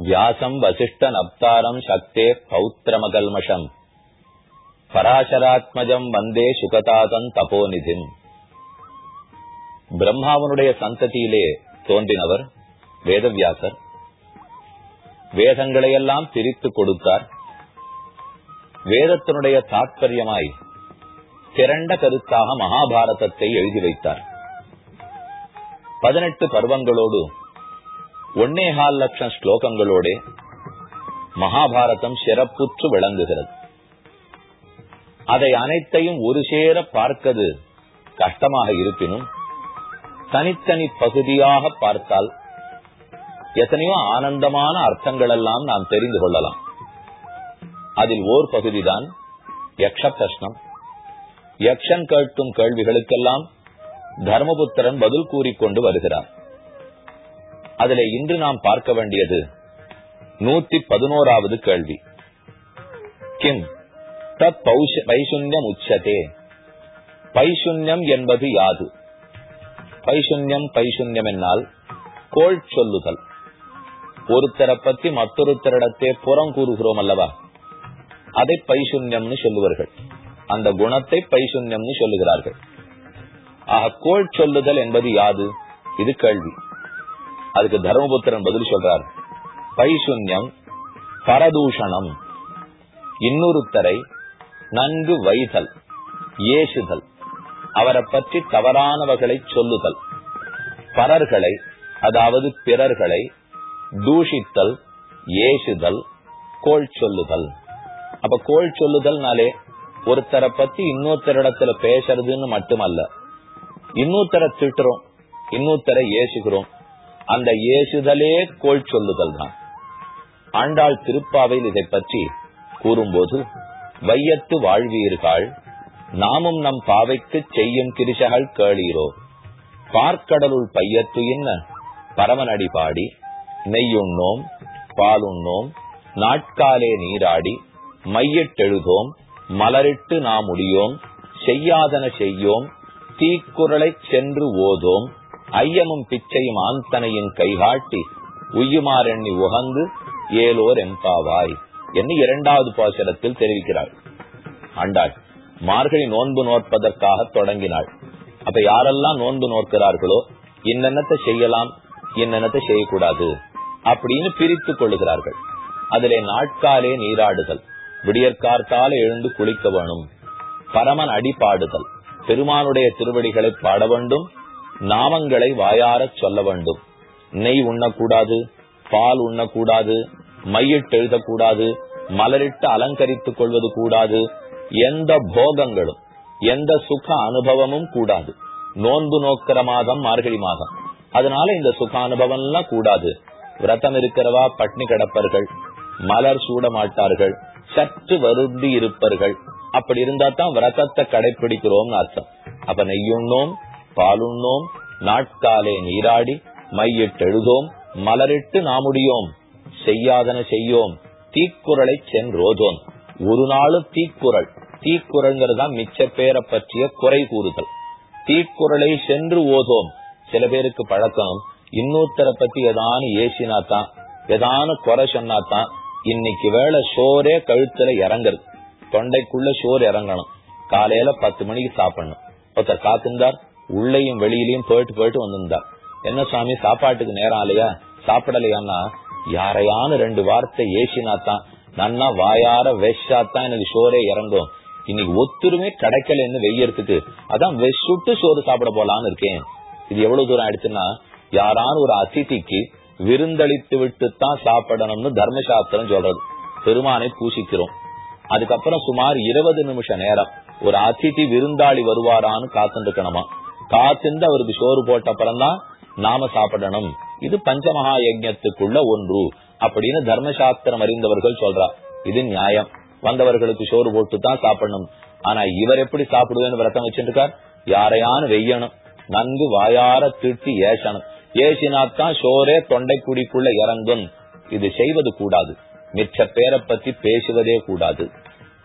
வியாசம் வசிஷ்ட நப்தாரம் சக்தே பௌத்திரமகல்மஷம் பராசராத்மஜம் வந்தே சுகதாதன் தபோநிதிம் பிரம்மாவனுடைய சந்ததியிலே தோன்றினவர் வேதவியாசர் வேதங்களையெல்லாம் பிரித்து கொடுத்தார் வேதத்தினுடைய தாற்பயமாய் திரண்ட கருத்தாக மகாபாரதத்தை எழுதி வைத்தார் பதினெட்டு பருவங்களோடு ஒன்னேகால் லட்சம் ஸ்லோகங்களோட மகாபாரதம் சிறப்புற்று விளங்குகிறது. அதை அனைத்தையும் ஒரு சேர பார்க்கது கஷ்டமாக இருப்பினும் தனித்தனி பகுதியாக பார்த்தால் எத்தனையோ ஆனந்தமான அர்த்தங்கள் எல்லாம் நாம் தெரிந்து கொள்ளலாம். அதில் ஓர் பகுதிதான் யக்ஷ பிரஷ்னம் யக்ஷன் கேட்கும் கேள்விகளுக்கெல்லாம் தர்மபுத்திரன் பதில் கூறிக்கொண்டு வருகிறார். அதுல இன்று நாம் பார்க்க வேண்டியது நூத்தி பதினோராவது கேள்வி. கிம்? தத் பைசுன்யம் உச்சதே. பைசுன்யம் என்பது யாது? பைசுன்யம் பைசுன்யம் என்னால் கோள் சொல்லுதல். ஒருத்தரை பத்தி மற்றொருத்தரிடத்தே புறம் கூறுகிறோம் அல்லவா? அதை பைசுன்யம்னு சொல்லுவார்கள். அந்த குணத்தை பைசுன்யம்னு சொல்லுகிறார்கள். ஆக கோள் சொல்லுதல் என்பது யாது? இது கேள்வி. அதுக்கு தர்மபுத்திரன் பதில் சொல்றார். பைசுன்யம் பரதூஷணம் இன்னொருத்தரை நன்கு வைதல் ஏசுதல் அவரை பற்றி தவறானவர்களை சொல்லுதல் பரர்களை அதாவது பிறர்களை தூஷித்தல் ஏசுதல் கோள் சொல்லுதல். அப்ப கோள் சொல்லுதல்னாலே ஒருத்தரை பத்தி இன்னொருத்தரிடத்துல பேசுறதுன்னு மட்டுமல்ல இன்னொருத்தரை திட்டுறோம் இன்னொருத்தரை ஏசுகிறோம் அந்த ஏசுதலே கோல் சொல்லுதல் தான். ஆண்டாள் திருப்பாவையில் இதை பற்றி கூறும்போது வையத்து வாழ்வீர்கள் நாமும் நம் பாவைக்கு செய்யும் கிரிசகள் கேளீரோ? பார்க்கடலுள் பையத்து என்ன? பரமனடி பாடி நெய்யுண்ணோம் பாலுண்ணோம் நாட்காலே நீராடி மையிட்டெழுதோம் மலரிட்டு நாம் முடியோம் செய்யாதன செய்யோம் தீக்குறளை சென்று ஓதோம் ஐயமும் பிச்சையும் ஆந்தனையும் கைகாட்டி உய்யுமாறெண்ணி உகந்து ஏலோர் எம்பாவாய் என்று இரண்டாவது பாசனத்தில் தெரிவிக்கிறாள். ஆண்டாள் மார்கழி நோன்பு நோற்பதற்காக தொடங்கினாள். அப்ப யாரெல்லாம் நோன்பு நோக்கிறார்களோ என்னென்னத்தை செய்யலாம் என்னென்னத்தை செய்யக்கூடாது அப்படின்னு பிரித்துக் கொள்ளுகிறார்கள் அதிலே நாட்காலே நீராடுதல் விடியற்கார்த்தால எழுந்து குளிக்க வேணும் பரமன் அடிபாடுதல் பெருமானுடைய திருவடிகளை பாட வேண்டும் நாமங்களை வாயாரச் சொல்ல வேண்டும். நெய் உண்ணக்கூடாது பால் உண்ணக்கூடாது மையிட்டு எழுதக்கூடாது மலரிட்டு அலங்கரித்துக் கொள்வது கூடாது எந்த போகங்களும் எந்த சுக அனுபவமும் கூடாது. நோன்பு நோக்கிற மாதம் மார்கழி மாதம். அதனால இந்த சுக அனுபவம் எல்லாம் கூடாது. விரதம் இருக்கிறவா பட்னி கிடப்பர்கள் மலர் சூட மாட்டார்கள் சற்று வருந்தி இருப்பர்கள். அப்படி இருந்தா தான் விரதத்தை கடைபிடிக்கிறோம்னு அர்த்தம். அப்ப நெய்யுண்ணோம் பாலுண்ணோம் நாட்காலே நீராடி மையிட்டெழுதோம் மலரிட்டு நாமுடியோம் செய்யாதன செய்யோம் தீக்குறளை சென்றோதோம். ஒரு நாளும் தீக்குறள் தீக்குறள்ங்கிறதா மிச்ச பேரை பற்றிய குறை கூறுதல். தீக்குறளை சென்று ஓதோம். சில பேருக்கு பழக்கம் இன்னொருத்தரை பத்தி ஏதானு ஏசினா தான் ஏதானு குறை சொன்னாத்தான் இன்னைக்கு வேலை சோரே கழுத்துல இறங்குறது. தொண்டைக்குள்ள சோறு இறங்கணும். காலையில பத்து மணிக்கு சாப்பிடணும். ஒருத்தர் காத்திருந்தார் உள்ளேயும் வெளியிலயும் போயிட்டு போயிட்டு வந்திருந்தா. என்ன சுவாமி சாப்பாட்டுக்கு நேரம் ஆலையா சாப்பிடலையான்னா யாரையான ரெண்டு வார்த்தை ஏசினாத்தான். நன்னா வாயார வெஷாத்தான் எனக்கு சோரே இறங்கும். இன்னைக்கு ஒத்துருமே கிடைக்கலன்னு வெய்யறதுக்கு. அதான் வெஷுட்டு சோறு சாப்பிட போலான்னு இருக்கேன். இது எவ்வளவு தூரம் ஆயிடுச்சுன்னா யாரான ஒரு அதிதிக்கு விருந்தளித்து விட்டு தான் சாப்பிடணும்னு தர்மசாஸ்திரம் சொல்றது. பெருமானை பூசிக்கிறோம். அதுக்கப்புறம் சுமார் இருபது நிமிஷம் நேரம் ஒரு அதிதி விருந்தாளி வருவாரான்னு காத்துருக்கணுமா காத்திருந்து அவருக்கு சோறு போட்ட அப்புறம்தான் நாம சாப்பிடணும். இது பஞ்சமகா யஜ்யத்துக்குள்ள ஒன்று அப்படின்னு தர்மசாஸ்திரம் அறிந்தவர்கள் சொல்றா இது நியாயம். வந்தவர்களுக்கு சோறு போட்டு தான் சாப்பிடணும். ஆனா இவர் எப்படி சாப்பிடுவேன்னு விரதம் வச்சுருக்கார்? யாரையானு வெய்யணும். நன்கு வாயார திட்டி ஏசணும். ஏசினாத்தான் சோரே தொண்டைக்குடிக்குள்ள இறங்கும். இது செய்வது கூடாது. மிச்ச பேரை பத்தி பேசுவதே கூடாது.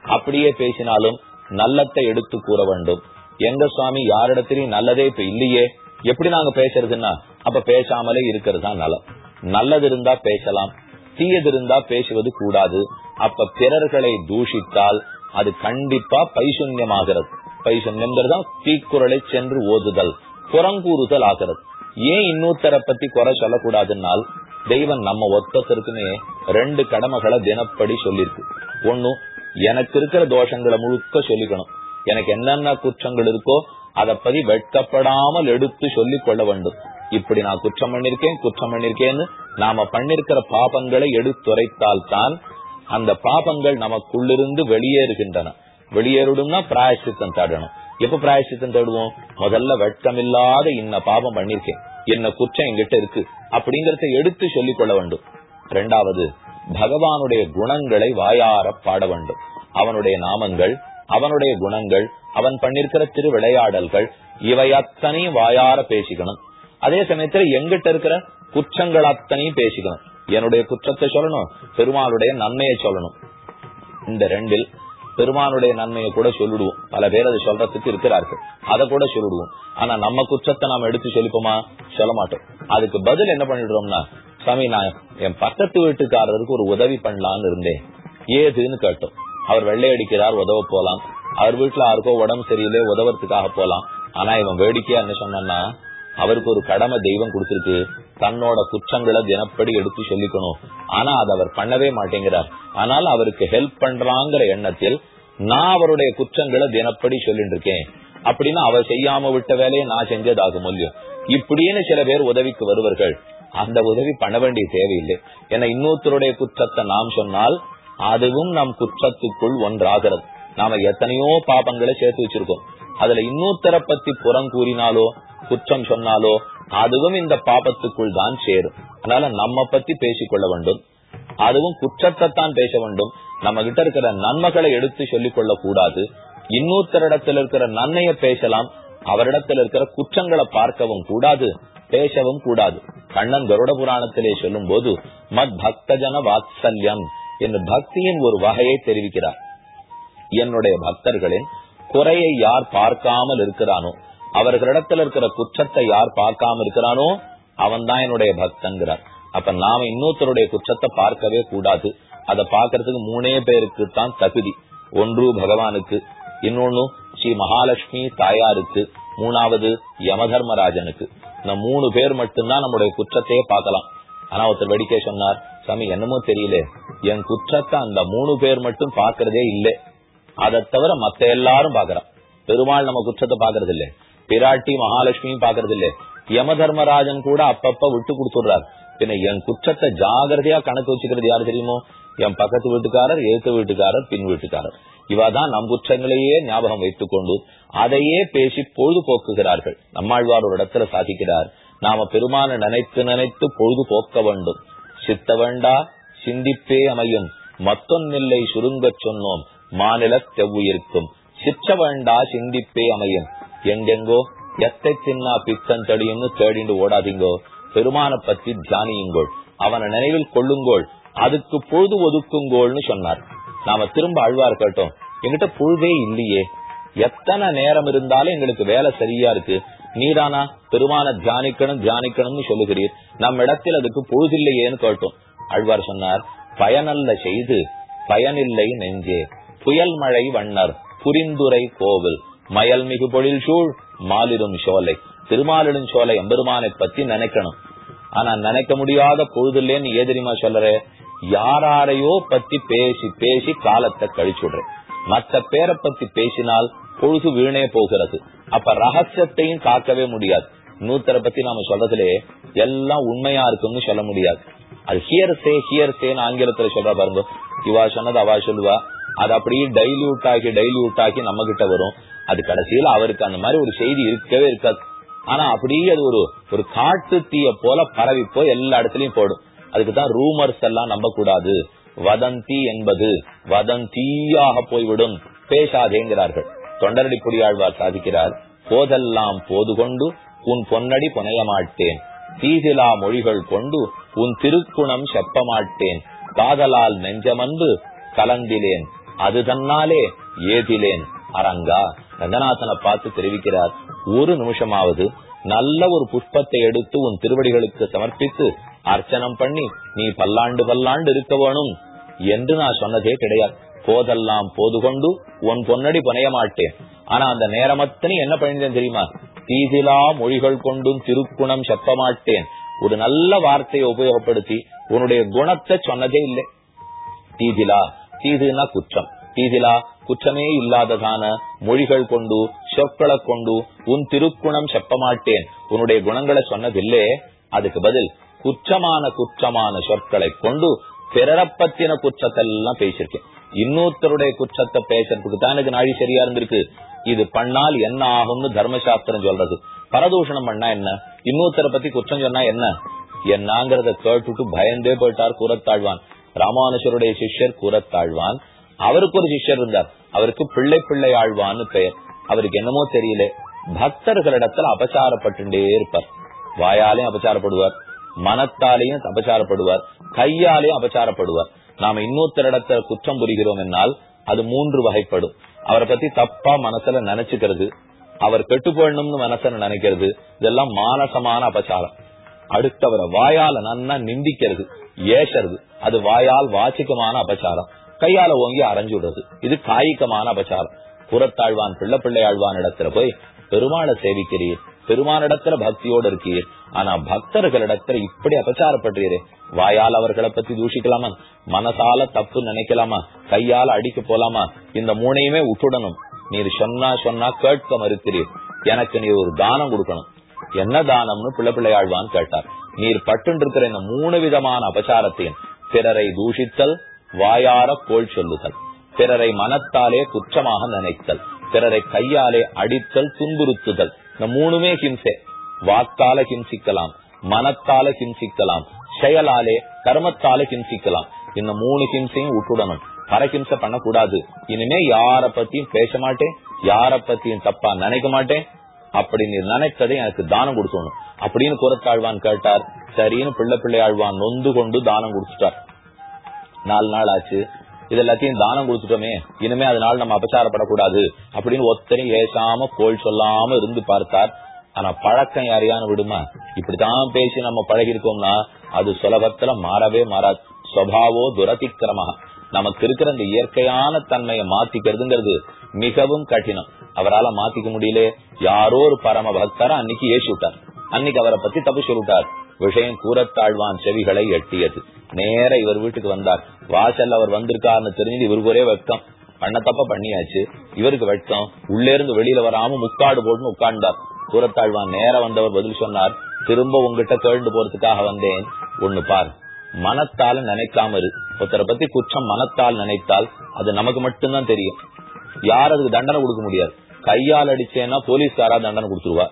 அப்படியே பேசினாலும் நல்லத்தை எடுத்து கூற வேண்டும். எங்க சுவாமி யாரிடத்திலையும் நல்லதே இப்ப இல்லையே? எப்படி நாங்க பேசுறதுன்னா அப்ப பேசாமலே இருக்கிறது தான் நலம். நல்லது இருந்தா பேசலாம் தீயது இருந்தா பேசுவது கூடாது. அப்ப பிறர்களை தூஷித்தால் அது கண்டிப்பா பைசன்யமாகிறது. பைசன்யம்ங்கிறதா தீக்குறளை சென்று ஓதுதல் புறங்கூறுதல் ஆகிறது. ஏன் இன்னொருத்தரை பத்தி குறை சொல்லக்கூடாதுன்னால் தெய்வம் நம்ம ஒத்தத்திற்குமே ரெண்டு கடமைகளை தினப்படி சொல்லிருக்கு ஒண்ணு எனக்கு இருக்கிற தோஷங்களை முழுக்க சொல்லிக்கணும். எனக்கு என்னென்ன குற்றங்கள் இருக்கோ அதை பத்தி வெட்கப்படாமல் எடுத்து சொல்லிக் கொள்ள வேண்டும். இப்படி நான் குற்றம் பண்ணிருக்கேன் குற்றம் பண்ணிருக்கேன்னு நாம பண்ணிருக்கிற பாபங்களை எடுத்துரைத்தால் தான் அந்த பாபங்கள் நமக்குள்ளிருந்து வெளியேறுகின்றன. வெளியேறிடும்னா பிராயசித்தம் தேடணும். எப்ப பிராயசித்தம் தேடுவோம்? முதல்ல வெட்கமில்லாத இன்ன பாபம் பண்ணிருக்கேன். என்ன குற்றம் எங்கிட்ட இருக்கு? அப்படிங்கறத எடுத்து சொல்லிக் கொள்ள வேண்டும். இரண்டாவது பகவானுடைய குணங்களை வாயார பாட வேண்டும். அவனுடைய நாமங்கள் அவனுடைய குணங்கள் அவன் பண்ணிருக்கிற திரு விளையாடல்கள் இவை அத்தனையும் வாயார பேசிக்கணும். அதே சமயத்துல எங்கிட்ட இருக்கிற குற்றங்கள் அத்தனையும் பேசிக்கணும். என்னுடைய குற்றத்தை சொல்லணும் பெருமாளுடைய நன்மையை சொல்லணும். இந்த ரெண்டில் பெருமானுடைய நன்மையை கூட சொல்லிடுவோம். பல பேர் அதை சொல்றதுக்கு இருக்கிறார்கள். அதை கூட சொல்லிடுவோம். ஆனா நம்ம குற்றத்தை நாம எடுத்து சொல்லிப்போமா? சொல்ல மாட்டோம். அதுக்கு பதில் என்ன பண்ணிடுறோம்னா சாமி நான் என் பக்கத்து வீட்டுக்காரருக்கு ஒரு உதவி பண்ணலான்னு இருந்தேன். ஏதுன்னு கேட்டோம். அவர் வெள்ளை அடிக்கிறார் உதவ போலாம். அவர் வீட்டுல யாருக்கோ உடம்பு சரியில்லை உதவறதுக்காக போலாம். ஆனா இவன் வேடிக்கையா என்ன சொன்னான்னா அவருக்கு ஒரு கடமை தெய்வம் கொடுத்திருக்கு. தன்னோட குற்றங்களை தினப்படி எடுத்து சொல்லிக்கணும். ஆனா அதை அவர் பண்ணவே மாட்டேங்கிறார். ஆனால் அவருக்கு ஹெல்ப் பண்றாங்கிற எண்ணத்தில் நான் அவருடைய குற்றங்களை தினப்படி சொல்லிட்டு இருக்கேன் அப்படின்னு அவர் செய்யாம விட்ட வேலையை நான் செஞ்சதாக முடியும் இப்படின்னு சில பேர் உதவிக்கு வருவார்கள். அந்த உதவி பண்ண வேண்டிய தேவையில்லை. ஏன்னா இன்னொருத்தருடைய குற்றத்தை நாம் சொன்னால் அதுவும் நம் குற்றத்துக்குள் ஒன்றாகிறது. நாம எத்தனையோ பாபங்களை சேர்த்து வச்சிருக்கோம். அதுல இன்னொருத்தரை பத்தி புறம் கூறினாலோ குற்றம் சொன்னாலோ அதுவும் இந்த பாபத்துக்குள் தான் சேரும். அதனால நம்ம பத்தி பேசிக்கொள்ள வேண்டும். அதுவும் குற்றத்தை தான் பேச வேண்டும். நம்ம கிட்ட இருக்கிற நன்மைகளை எடுத்து சொல்லிக் கொள்ள கூடாது. இன்னொருத்தரிடத்தில் இருக்கிற நன்மையை பேசலாம். அவரிடத்தில் இருக்கிற குற்றங்களை பார்க்கவும் கூடாது. பேசவும் கூடாது. கண்ணன் கருட புராணத்திலே சொல்லும் போது மத் பக்தஜன வாத்சல்யம். என்று பக்தியின் ஒரு வகையை தெரிவிக்கிறார். என்னுடைய பக்தர்களின் குறையை யார் பார்க்காமல் இருக்கிறானோ அவர்களிடத்தில் இருக்கிற குற்றத்தை யார் பார்க்காம இருக்கிறானோ அவன் தான் என்னுடைய பக்தங்கிறார் அப்ப நாம இன்னொருத்தருடைய குற்றத்தை பார்க்கவே கூடாது. அதை பார்க்கறதுக்கு மூணே பேருக்கு தான் தகுதி. ஒன்று பகவானுக்கு இன்னொன்னு ஸ்ரீ மகாலட்சுமி தாயாருக்கு மூணாவது யமதர்மராஜனுக்கு. இந்த மூணு பேர் மட்டும்தான் நம்முடைய குற்றத்தையே பார்க்கலாம். ஆனா ஒருத்தர் வெடிக்கை சொன்னார் சாமி என்னமோ தெரியல. என் குற்றத்தை அந்த மூணு பேர் மட்டும் பாக்குறதே இல்லை. அதை தவிர மத்த எல்லாரும் பாக்குறான் பெருமாள் நம்ம குற்றத்தை பாக்குறது இல்ல பிராட்டி மகாலட்சுமியும் பாக்குறது இல்ல யம தர்மராஜன் கூட அப்பப்ப விட்டு கொடுத்துடுறாரு. பின்ன என் குற்றத்தை ஜாகிரதையா கணக்கு வச்சுக்கிறது யாரு தெரியுமோ? என் பக்கத்து வீட்டுக்காரர் எழுத்து வீட்டுக்காரர் பின் வீட்டுக்காரர். இவாதான் நம் குற்றங்களையே ஞாபகம் வைத்துக் கொண்டு அதையே பேசி பொழுது போக்குகிறார்கள் நம்மாழ்வார் ஒரு இடத்துல சாதிக்கிறார். நாம பெருமான நினைத்து நினைத்து பொழுது போக்க வேண்டும். சித்த வேண்டா சிந்திப்பே அமையும். மத்தொன்னில்லை சுருங்கச் சொன்னோம் மாநில செவ்வுயிருக்கும் சிற்ற வேண்டா சிந்திப்பே அமையும். எங்கெங்கோ எத்தை தின்னா பித்தன் தடியும்னு தேடிண்டு ஓடாதீங்கோ. பெருமான பத்தி தியானியுங்கோள். அவனை நினைவில் கொள்ளுங்கோள். அதுக்கு பொழுது ஒதுக்குங்கோள்னு சொன்னார். நாம திரும்ப அழ்வா இருக்கட்டும் எங்கிட்ட பொழுதே இல்லையே. எத்தனை நேரம் இருந்தாலும் எங்களுக்கு வேலை சரியா இருக்கு. நீதானா? பெருமான தியானிக்கணும் தியானிக்கணும்னு சொல்லுகிறீர். நம்ம இடத்தில் அதுக்கு பொழுதில்லையேன்னு கேட்டோம். அழ்வார் சொன்னார் பயனல்ல செய்து பயனில்லை நெஞ்சே. புயல் மழை வண்ணர் புரிந்துரை கோவில். மயல் மிகு பொழில் சூழ் மாலிடும் சோலை. திருமாலிடும் சோலை எம்பெருமானை பத்தி நினைக்கணும். ஆனா நினைக்க முடியாத புழுதில்லைன்னு ஏ தெரியுமா சொல்ற? யாரையோ பத்தி பேசி பேசி காலத்தை கழிச்சுடுறேன். மத்த பேரை பத்தி பேசினால் பொழுது வீணே போகிறது. அப்ப ரகசியத்தையும் காக்கவே முடியாது. நூத்தரை பத்தி நாம சொல்றதுலே எல்லாம் உண்மையா இருக்குன்னு சொல்ல முடியாது. அது ஹியர் சே ஹியர் சேன்னு ஆங்கிலத்துல சொல்ற பாருங்க. இவா சொன்னது அவா சொல்லுவா. அது அப்படியே டைல்யூட் ஆகி டைல்யூட் ஆகி நம்ம கிட்ட வரும். அது கடைசியில அவருக்கு அந்த மாதிரி ஒரு செய்தி இருக்கவே இருக்காது. ஆனா அப்படியே அது ஒரு ஒரு காட்டு தீய போல பரவி போய் எல்லா இடத்துலயும் போடும். அதுக்குதான் ரூமர்ஸ் எல்லாம் நம்ப கூடாது. வதந்தி என்பது வதந்தியாக போய்விடும். பேசாதேங்கிறார்கள். தொண்டரடி பொடியாழ்வார் சாதிக்கிறார் போதெல்லாம் போது கொண்டு உன் பொன்னடி புனைய மாட்டேன் தீதிலா மொழிகள் கொண்டு உன் திருக்குணம் செப்பமாட்டேன். காதலால் நெஞ்சமன்பு கலந்திலேன் அது தன்னாலே ஏதிலேன். அரங்கா ரங்கநாதனை பார்த்து தெரிவிக்கிறார் ஒரு நிமிஷமாவது நல்ல ஒரு புஷ்பத்தை எடுத்து உன் திருவடிகளுக்கு சமர்ப்பித்து அர்ச்சனம் பண்ணி நீ பல்லாண்டு பல்லாண்டு இருக்க வேணும். என்று நான் சொன்னதே கிடையாது. போதெல்லாம் போது கொண்டு உன் பொன்னடி புனைய மாட்டேன் ஆனா அந்த நேரமத்தனி என்ன பண்ணிட்டேன் தெரியுமா? தீதிலா மொழிகள் கொண்டும் திருக்குணம் செப்ப மாட்டேன் ஒரு நல்ல வார்த்தையை உபயோகப்படுத்தி உன்னுடைய குணத்தை சொன்னதே இல்லை. தீதிலா தீதுனா குற்றம். தீதிலா குற்றமே இல்லாததான மொழிகள் கொண்டு சொற்களை கொண்டு உன் திருக்குணம் செப்ப மாட்டேன் உன்னுடைய குணங்களை சொன்னதில்லே. அதுக்கு பதில் குற்றமான குற்றமான சொற்களை கொண்டு பிறரப்பத்தின குற்றத்தெல்லாம் பேசியிருக்கேன். இன்னொருத்தருடைய குற்றத்தை பேசுறதுக்கு தான் எனக்கு நாழி சரியா இருந்திருக்கு. இது பண்ணால் என்ன ஆகும்னு தர்மசாஸ்திரம் சொல்றது. பரதூஷணம் பண்ணா என்ன? இன்னொருத்தரை பத்தி குற்றம் சொன்னா என்ன? என்னங்கிறத கேட்டுட்டு பயந்தே போயிட்டார் கூறத்தாழ்வான் ராமானுஷருடைய சிஷ்யர் கூறத்தாழ்வான் அவருக்கு ஒரு சிஷ்யர் இருந்தார். அவருக்கு பிள்ளை பிள்ளை ஆழ்வான்னு பெயர். அவருக்கு என்னமோ தெரியல. பக்தர்களிடத்துல அபச்சாரப்பட்டுட்டே இருப்பார். வாயாலையும் அபச்சாரப்படுவார். மனத்தாலையும் அபச்சாரப்படுவார். கையாலையும் அபச்சாரப்படுவார். நாம இன்னொருத்தரிடத்துல குற்றம் புரிகிறோம் என்னால் அது மூன்று வகைப்படும். அவரை பத்தி தப்பா மனசுல நினைச்சுக்கிறது அவர் கெட்டு போடணும்னு மனசுல நினைக்கிறது இதெல்லாம் மானசமான அபச்சாரம். அடுத்தவரை வாயால நன்னா நிந்திக்கிறது ஏசறது அது வாயால் வாச்சிக்கமான அபச்சாரம். கையால ஓங்கி அரைஞ்சு விடுறது இது காய்கமான அபச்சாரம். புறத்தாழ்வான் பிள்ளை பிள்ளையாழ்வான் இடத்துல போய் பெருமாளை சேவிக்கிறீர். பெருமானிடத்துல பக்தியோட இருக்கீர். ஆனா பக்தர்களிடத்துல இப்படி அபச்சாரப்படுறீரு. வாயால் அவர்களை பத்தி தூஷிக்கலாமா? மனசால தப்பு நினைக்கலாமா? கையால அடிக்க போலாமா? இந்த மூணையுமே விட்டுடணும். நீர் சொன்னா சொன்னா கேட்க மறுக்கிறீர் எனக்கு நீ ஒரு தானம் கொடுக்கணும். என்ன தானம்னு பிள்ளை பிள்ளையாழ்வான் கேட்டார். நீர் பட்டு இருக்கிற இந்த மூணு விதமான அபச்சாரத்தையும் பிறரை தூஷித்தல் வாயார கோல் சொல்லுதல். பிறரை மனத்தாலே குற்றமாக நினைத்தல். பிறரை கையாலே அடித்தல் துன்புறுத்துதல். இந்த மூணுமே ஹிம்சை. வாக்கால ஹிம்சிக்கலாம் மனத்தால ஹிம்சிக்கலாம் செயலாலே கர்மத்தால ஹிம்சிக்கலாம். இந்த மூணு ஹிம்சையும் விட்டுடணும் பரஹிம்சை பண்ணக்கூடாது. இனிமே யார பத்தியும் பேச மாட்டேன் யார பத்தியும் தப்பா நினைக்க மாட்டேன். அப்படி நீ நினைத்ததை எனக்கு தானம் கொடுக்கணும். அப்படின்னு குரத்தாழ்வான் கேட்டார். சரின்னு பிள்ளை பிள்ளை ஆழ்வான் நொந்து கொண்டு தானம் கொடுத்துட்டார். நாலு நாள் ஆச்சு. இது எல்லாத்தையும் தானம் கொடுத்துட்டோமே இனிமே அதனால நம்ம அபச்சாரப்படக்கூடாது அப்படின்னு ஒத்தனையும் ஏசாம கோல் சொல்லாம இருந்து பார்த்தார். ஆனா பழக்கம் யாரையான விடுமா? இப்படித்தான் பேசி நம்ம பழகி இருக்கோம்னா அது சுலபத்துல மாறவே மாறாது. சுவாவோ துரதிக்கிரமா நமக்கு இருக்கிற இந்த இயற்கையான தன்மையை மாத்திக்கிறதுங்கிறது மிகவும் கடினம். அவரால மாத்திக்க முடியல. யாரோ ஒரு பரம பக்தர அன்னைக்கு ஏசி விட்டார். அன்னைக்கு அவரை பத்தி தப்பு சொல்லிட்டார். விஷயம் கூறத்தாழ்வான் செவிகளை எட்டியது. நேர இவர் வீட்டுக்கு வந்தார். வாசல் அவர் வந்திருக்காருன்னு தெரிஞ்சு இவருக்கு ஒரே வெட்கம். பண்ண தப்ப பண்ணியாச்சு. இவருக்கு வெட்கம். உள்ளே இருந்து வெளியில வராம முக்காடு போட்டுன்னு உட்கார்ந்தார். கூறத்தாழ்வான் நேர வந்தவர் பதில் சொன்னார் திரும்ப உங்ககிட்ட கேள்ந்து போறதுக்காக வந்தேன். ஒண்ணு பார். மனத்தால நினைக்காம இரு. ஒருத்தரை பத்தி குற்றம் மனத்தால் நினைத்தால் அது நமக்கு மட்டும்தான் தெரியும். யார் அதுக்கு தண்டனை கொடுக்க முடியாது? கையால் அடிச்சேன்னா போலீஸ்காரா தண்டனை கொடுத்துருவா.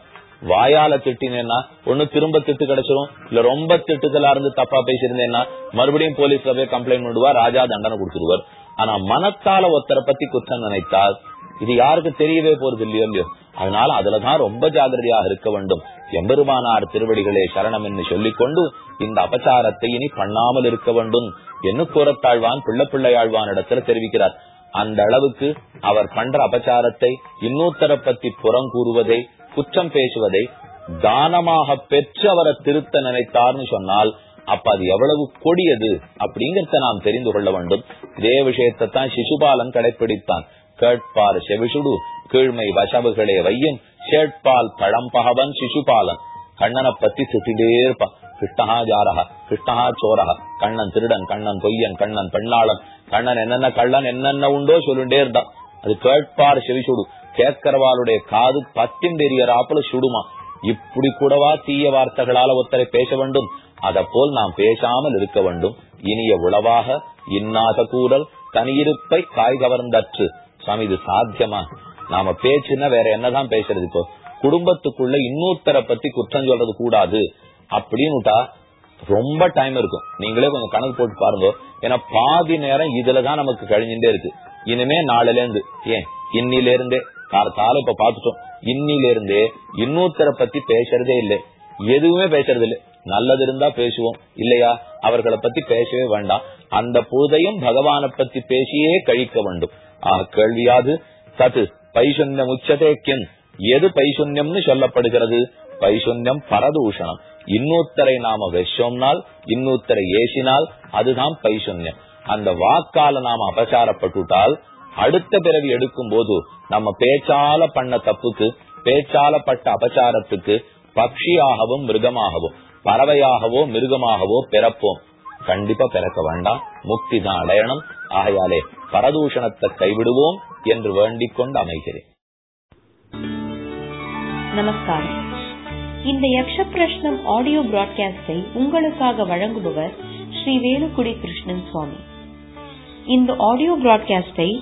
வாயால திட்டினேன்னா ஒண்ணு திரும்ப திட்டு கிடைச்சிரும். இல்ல ரொம்ப திட்டுதலா இருந்து தப்பா பேசியிருந்தேன்னா மறுபடியும் போலீஸ்ல போய் கம்ப்ளைண்ட் பண்ணுவா ராஜா தண்டனை கொடுத்துருவார். ஆனா மனத்தால ஒருத்தரை பத்தி குற்றம் நினைத்தால் இது யாருக்கு தெரியவே போறது இல்லையோ இல்லையோ? அதனால அதுலதான் ரொம்ப ஜாகிரதையாக இருக்க வேண்டும். எம்பெருமானார் திருவடிகளே சரணம் என்று சொல்லிக்கொண்டு இந்த அபச்சாரத்தை இனி பண்ணாமல் இருக்க வேண்டும் என்று கூறத்தாழ்வான் பிள்ளை பிள்ளையாழ்வான் இடத்துல தெரிவிக்கிறார். அந்த அளவுக்கு அவர் பண்ற அபச்சாரத்தை இன்னொருத்தரை பத்தி புறம் கூறுவதை குற்றம் பேசுவதை தானமாக பெற்று அவரை திருத்த நினைத்தார்னு சொன்னால் அப்ப அது எவ்வளவு கொடியது அப்படிங்கறத நாம் தெரிந்து கொள்ள வேண்டும். இதே விஷயத்தை தான் சிசுபாலன் கடைபிடித்தான் கேட்பார் செவிசுடு கீழ்மை வசவுகளே வையும் சேட்பால் பழம்பகவன் சிசுபாலன். கண்ணனை பத்தி திட்டிட்டே இருப்பான். கிருஷ்ணஹா ஜாரஹா கிருஷ்ணஹா சோரஹா. கண்ணன் திருடன் கண்ணன் பொய்யன் கண்ணன் பெண்ணாளன். கண்ணன் என்னென்ன கள்ளன் என்னென்ன உண்டோ சொல்லிட்டே இருந்தான். அது கேட்பார் செவிசுடு கேட்கிறவாளுடைய காது பத்தின் தெரியறாப்புல சுடுமா. இப்படி கூடவா தீய வார்த்தைகளால ஒருத்தரை பேச வேண்டும்? அத போல் நாம் பேசாமல் இருக்க வேண்டும். இனிய உளவாக இன்னாத கூறல் தனியிருப்பை காய் கவர்ந்தற்று. சுவாமி இது சாத்தியமா? நாம பேச்சுன்னா வேற என்னதான் பேசுறது இப்போ? குடும்பத்துக்குள்ள இன்னொருத்தரை பத்தி குற்றம் சொல்றது கூடாது. அப்படின்னுட்டா ரொம்ப டைம் இருக்கும். நீங்களே கொஞ்சம் கணக்கு போட்டு பாருங்க. ஏன்னா பாதி நேரம் இதுலதான் நமக்கு கழிஞ்சுட்டே இருக்கு. இனிமே நாளில இருந்து ஏன்? இன்னில இருந்தே காலத்தால இப்ப பாத்துட்டோம் இன்னில இருந்து இன்னொருத்தரை பத்தி பேசுறதே இல்லை. எதுவுமே பேசுறது இல்லை. நல்லது இருந்தா பேசுவோம். இல்லையா? அவர்களை பத்தி பேசவே வேண்டாம். அந்த பொழுதையும் பகவானை பத்தி பேசியே கழிக்க வேண்டும். ஆஹ் கேள்வியாது தது பைசன்யம் உச்சதே கிம். எது பைசன்யம்னு சொல்லப்படுகிறது? பைசன்யம் பரதூஷணம். இன்னொருத்தரை நாம விஷோம்னால் இன்னொருத்தரை ஏசினால் அதுதான் பைசன்யம். அந்த வாக்கால நாம அபசாரப்பட்டுட்டால் அடுத்த பிறவி எடுக்கும் போது நம்ம பேச்சால பண்ண தப்புக்கு பேச்சால பட்ட அபச்சாரத்துக்கு பக்ஷியாகவும் மிருகமாகவும் பறவையாகவோ மிருகமாகவோ பிறப்போம். கண்டிப்பா பிறக்க வேண்டாம். முக்தி தான் அடையணும். ஆகையாலே பரதூஷணத்தை கைவிடுவோம் என்று வேண்டிக் கொண்டு அமைகிறேன். நமஸ்காரம். இந்த யக்ஷ பிரஷ்னம் ஆடியோ பிராட்காஸ்டை உங்களுக்காக வழங்குபவர் ஸ்ரீ வேலுக்குடி கிருஷ்ணன் சுவாமி. இந்த ஆடியோ பிராட்காஸ்டை